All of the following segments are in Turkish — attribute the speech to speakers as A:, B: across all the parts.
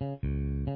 A: Thank you.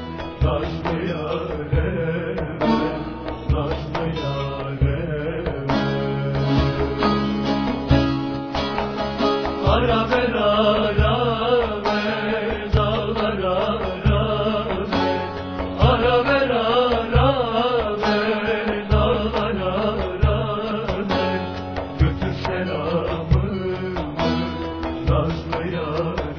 A: Nazlı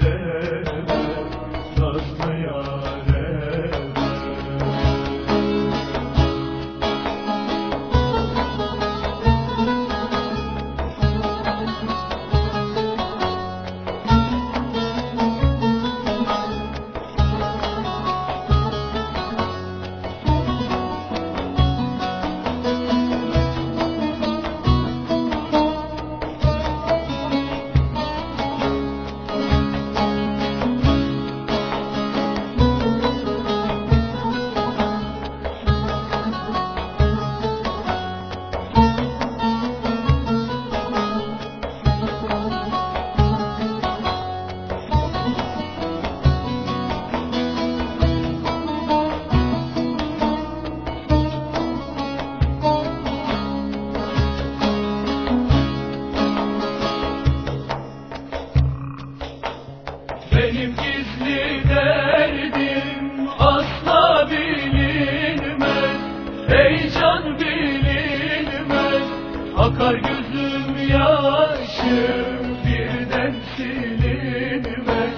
A: Akar gözüm yaşım birden silinmez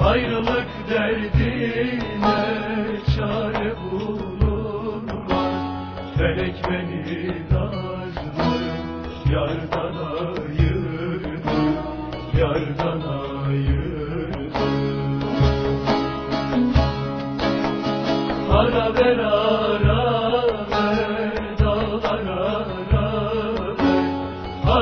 A: Ayrılık derdine çare bulunmaz. Felek beni nazlı yardan ayırdı Yardan ayırdı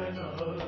A: I know.